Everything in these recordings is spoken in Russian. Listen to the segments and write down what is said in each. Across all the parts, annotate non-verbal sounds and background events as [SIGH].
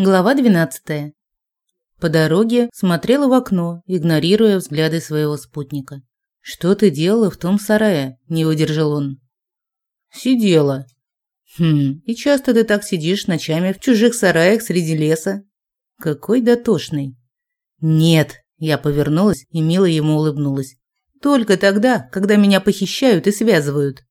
Глава 12. По дороге смотрела в окно, игнорируя взгляды своего спутника. «Что ты делала в том сарае?» – не выдержал он. «Сидела». «Хм, и часто ты так сидишь ночами в чужих сараях среди леса?» «Какой дотошный». «Нет», – я повернулась и мило ему улыбнулась. «Только тогда, когда меня похищают и связывают».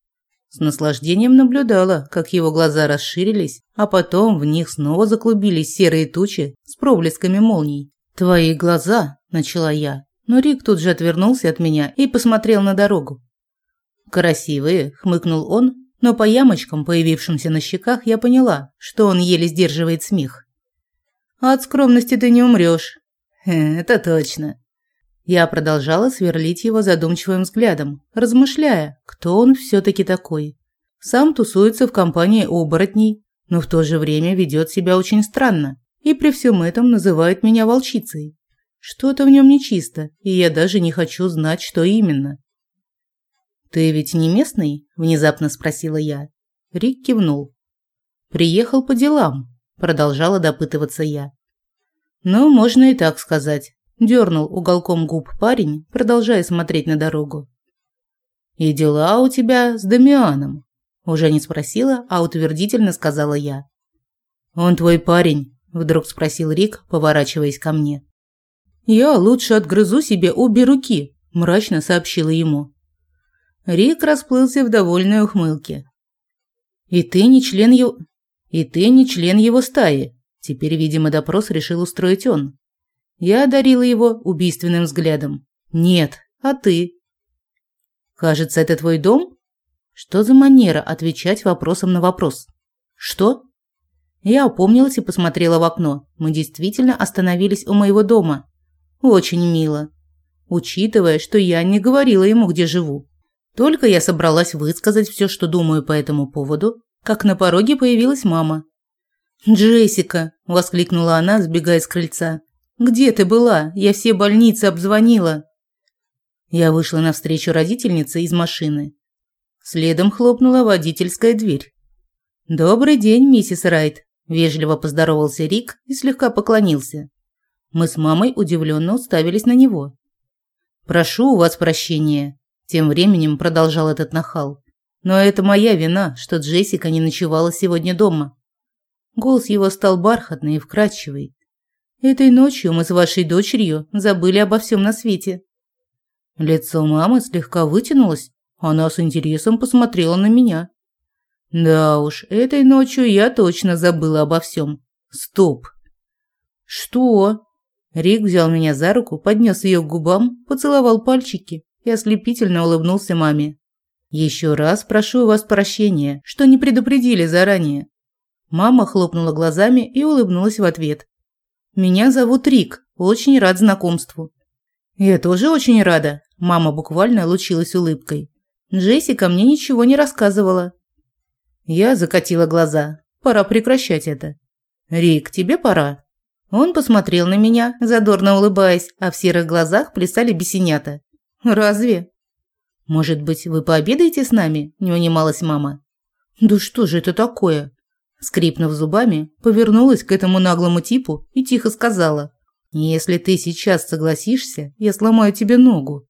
С наслаждением наблюдала, как его глаза расширились, а потом в них снова заклубились серые тучи с проблесками молний. «Твои глаза», – начала я, но Рик тут же отвернулся от меня и посмотрел на дорогу. «Красивые», – хмыкнул он, но по ямочкам, появившимся на щеках, я поняла, что он еле сдерживает смех. «А от скромности ты не умрёшь». «Это точно», я продолжала сверлить его задумчивым взглядом, размышляя, кто он все-таки такой. Сам тусуется в компании оборотней, но в то же время ведет себя очень странно и при всем этом называет меня волчицей. Что-то в нем нечисто, и я даже не хочу знать, что именно. «Ты ведь не местный?» – внезапно спросила я. Рик кивнул. «Приехал по делам», – продолжала допытываться я. «Ну, можно и так сказать. Дернул уголком губ парень, продолжая смотреть на дорогу. «И дела у тебя с Дамианом?» Уже не спросила, а утвердительно сказала я. «Он твой парень?» – вдруг спросил Рик, поворачиваясь ко мне. «Я лучше отгрызу себе обе руки», – мрачно сообщила ему. Рик расплылся в довольной ухмылке. «И ты не член его... И ты не член его стаи», – теперь, видимо, допрос решил устроить он. Я одарила его убийственным взглядом. «Нет, а ты?» «Кажется, это твой дом?» Что за манера отвечать вопросом на вопрос? «Что?» Я опомнилась и посмотрела в окно. Мы действительно остановились у моего дома. Очень мило. Учитывая, что я не говорила ему, где живу. Только я собралась высказать все, что думаю по этому поводу, как на пороге появилась мама. «Джессика!» – воскликнула она, сбегая с крыльца. Где ты была? Я все больницы обзвонила. Я вышла навстречу родительнице из машины. Следом хлопнула водительская дверь. Добрый день, миссис Райт, вежливо поздоровался Рик и слегка поклонился. Мы с мамой удивленно уставились на него. Прошу у вас прощения, тем временем продолжал этот нахал. Но это моя вина, что Джессика не ночевала сегодня дома. Голос его стал бархатный и вкрадчивый. Этой ночью мы с вашей дочерью забыли обо всем на свете». Лицо мамы слегка вытянулось, она с интересом посмотрела на меня. Да уж, этой ночью я точно забыла обо всем. Стоп. Что? Рик взял меня за руку, поднес ее к губам, поцеловал пальчики и ослепительно улыбнулся маме. Еще раз прошу вас прощения, что не предупредили заранее. Мама хлопнула глазами и улыбнулась в ответ. Меня зовут Рик. Очень рад знакомству. Я тоже очень рада. Мама буквально лучилась улыбкой. Джессика мне ничего не рассказывала. Я закатила глаза. Пора прекращать это. Рик, тебе пора. Он посмотрел на меня, задорно улыбаясь, а в серых глазах плясали бесенята. Разве? Может быть, вы пообедаете с нами? Не унималась мама. Да что же это такое? Скрипнув зубами, повернулась к этому наглому типу и тихо сказала: "Если ты сейчас согласишься, я сломаю тебе ногу".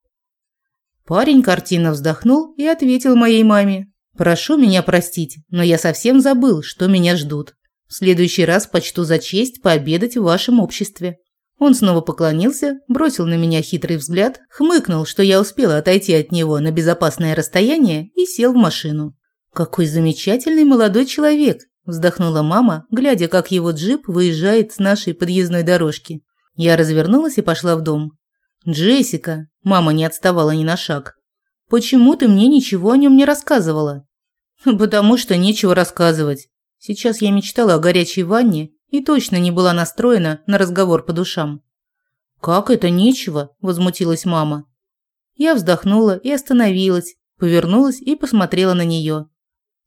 Парень картинно вздохнул и ответил моей маме: "Прошу меня простить, но я совсем забыл, что меня ждут. В следующий раз почту за честь пообедать в вашем обществе". Он снова поклонился, бросил на меня хитрый взгляд, хмыкнул, что я успела отойти от него на безопасное расстояние и сел в машину. Какой замечательный молодой человек, вздохнула мама, глядя, как его джип выезжает с нашей подъездной дорожки. Я развернулась и пошла в дом. Джессика, мама не отставала ни на шаг. Почему ты мне ничего о нем не рассказывала? [LAUGHS] Потому что нечего рассказывать. Сейчас я мечтала о горячей ванне и точно не была настроена на разговор по душам. Как это нечего? возмутилась мама. Я вздохнула и остановилась, повернулась и посмотрела на нее.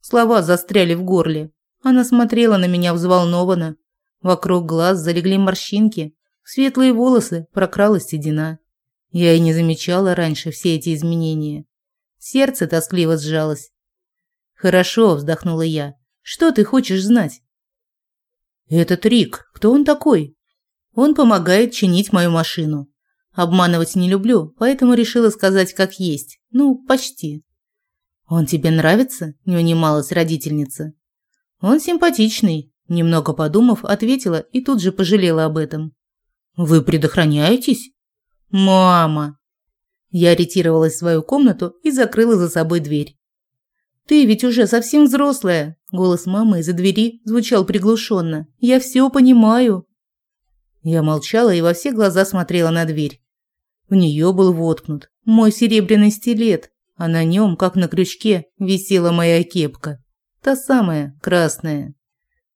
Слова застряли в горле. Она смотрела на меня взволнованно. Вокруг глаз залегли морщинки, в светлые волосы прокралась седина. Я и не замечала раньше все эти изменения. Сердце тоскливо сжалось. «Хорошо», – вздохнула я. «Что ты хочешь знать?» «Этот Рик, кто он такой?» «Он помогает чинить мою машину. Обманывать не люблю, поэтому решила сказать как есть. Ну, почти». «Он тебе нравится?» – не унималась родительница. «Он симпатичный», – немного подумав, ответила и тут же пожалела об этом. «Вы предохраняетесь?» «Мама!» Я ретировалась в свою комнату и закрыла за собой дверь. «Ты ведь уже совсем взрослая!» Голос мамы из-за двери звучал приглушенно. «Я все понимаю!» Я молчала и во все глаза смотрела на дверь. В нее был воткнут мой серебряный стилет, а на нем, как на крючке, висела моя кепка. Та самая, красная.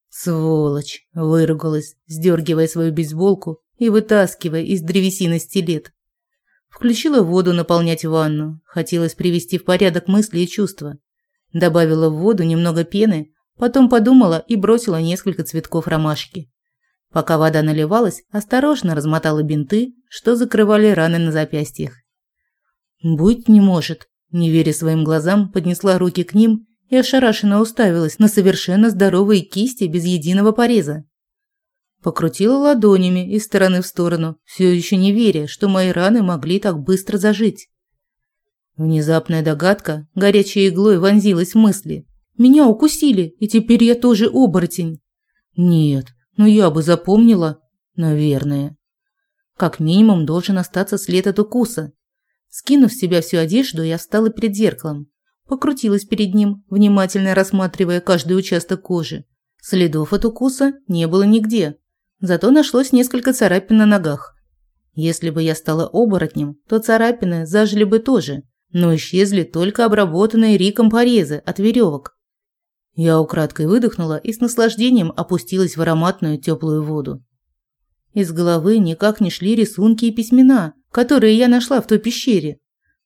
Сволочь, выругалась, сдергивая свою бейсболку и вытаскивая из древесины стилет. Включила воду наполнять ванну. Хотелось привести в порядок мысли и чувства. Добавила в воду немного пены, потом подумала и бросила несколько цветков ромашки. Пока вода наливалась, осторожно размотала бинты, что закрывали раны на запястьях. «Быть не может», – не веря своим глазам, поднесла руки к ним и ошарашенно уставилась на совершенно здоровые кисти без единого пореза. Покрутила ладонями из стороны в сторону, все еще не веря, что мои раны могли так быстро зажить. Внезапная догадка горячей иглой вонзилась в мысли. Меня укусили, и теперь я тоже оборотень. Нет, но я бы запомнила, наверное. Как минимум должен остаться след от укуса. Скинув с себя всю одежду, я встала перед зеркалом. Покрутилась перед ним, внимательно рассматривая каждый участок кожи. Следов от укуса не было нигде. Зато нашлось несколько царапин на ногах. Если бы я стала оборотнем, то царапины зажили бы тоже – но исчезли только обработанные Риком порезы от веревок. Я украдкой выдохнула и с наслаждением опустилась в ароматную теплую воду. Из головы никак не шли рисунки и письмена, которые я нашла в той пещере.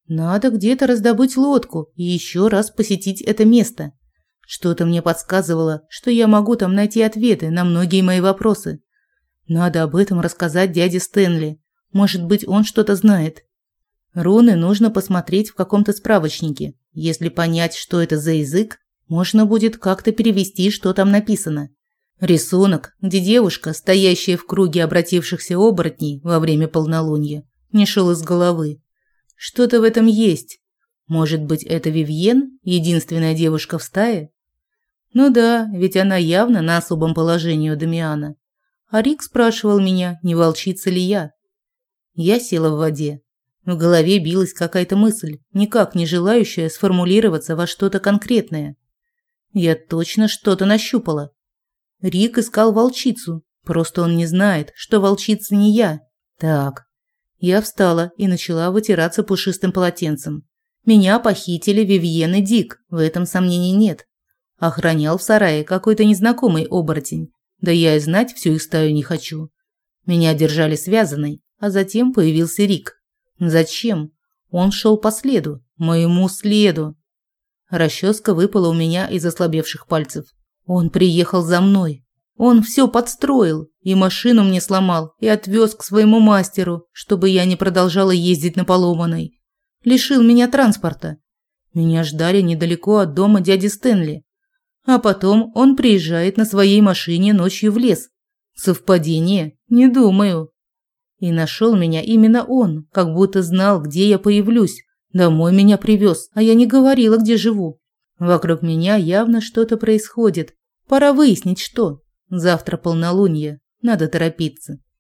Надо где-то раздобыть лодку и еще раз посетить это место. Что-то мне подсказывало, что я могу там найти ответы на многие мои вопросы. Надо об этом рассказать дяде Стэнли. Может быть, он что-то знает. Руны нужно посмотреть в каком-то справочнике. Если понять, что это за язык, можно будет как-то перевести, что там написано. Рисунок, где девушка, стоящая в круге обратившихся оборотней во время полнолуния, не шел из головы. Что-то в этом есть. Может быть, это Вивьен, единственная девушка в стае? Ну да, ведь она явно на особом положении у Дамиана. А Рик спрашивал меня, не волчица ли я. Я села в воде, в голове билась какая-то мысль, никак не желающая сформулироваться во что-то конкретное. Я точно что-то нащупала. Рик искал волчицу, просто он не знает, что волчица не я. Так. Я встала и начала вытираться пушистым полотенцем. Меня похитили Вивьен и Дик, в этом сомнений нет. Охранял в сарае какой-то незнакомый оборотень. Да я и знать всю их стаю не хочу. Меня держали связанной, а затем появился Рик. Зачем? Он шел по следу, моему следу. Расческа выпала у меня из ослабевших пальцев. Он приехал за мной. Он все подстроил, и машину мне сломал, и отвез к своему мастеру, чтобы я не продолжала ездить на поломанной. Лишил меня транспорта. Меня ждали недалеко от дома дяди Стэнли. А потом он приезжает на своей машине ночью в лес. Совпадение? Не думаю. И нашел меня именно он, как будто знал, где я появлюсь. Домой меня привез, а я не говорила, где живу. Вокруг меня явно что-то происходит. Пора выяснить, что. Завтра полнолуние, надо торопиться.